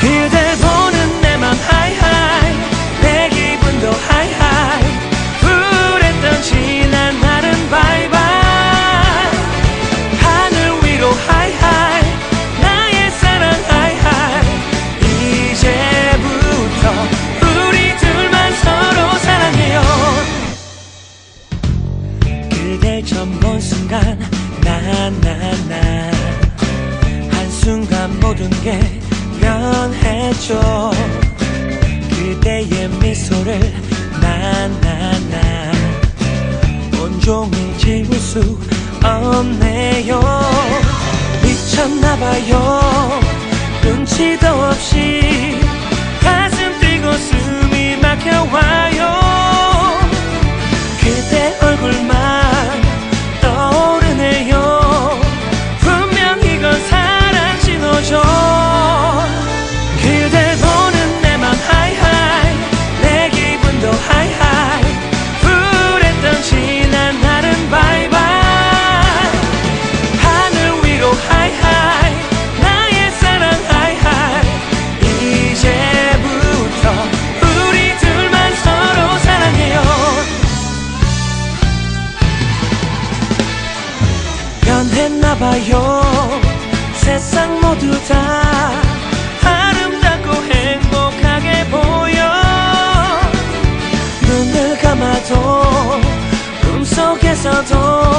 그댈 보는 내맘 high high 내 기분도 high high. 우울했던 지난 날은 bye bye. 하늘 위로 high high 나의 사랑 high high. 이제부터 우리 둘만 서로 사랑해요. 그댈 처음 본 순간 나나나. 한순간 모든 게 변했죠 그대의 미소를 나나나. 온종일 지울 수 없네요. 미쳤나봐요. 눈치도 없이 가슴 뛰고 숨이 막혀와요 봐요. 세상 모두 다 아름답고 행복하게 보여. 눈을 감아도 꿈속에서도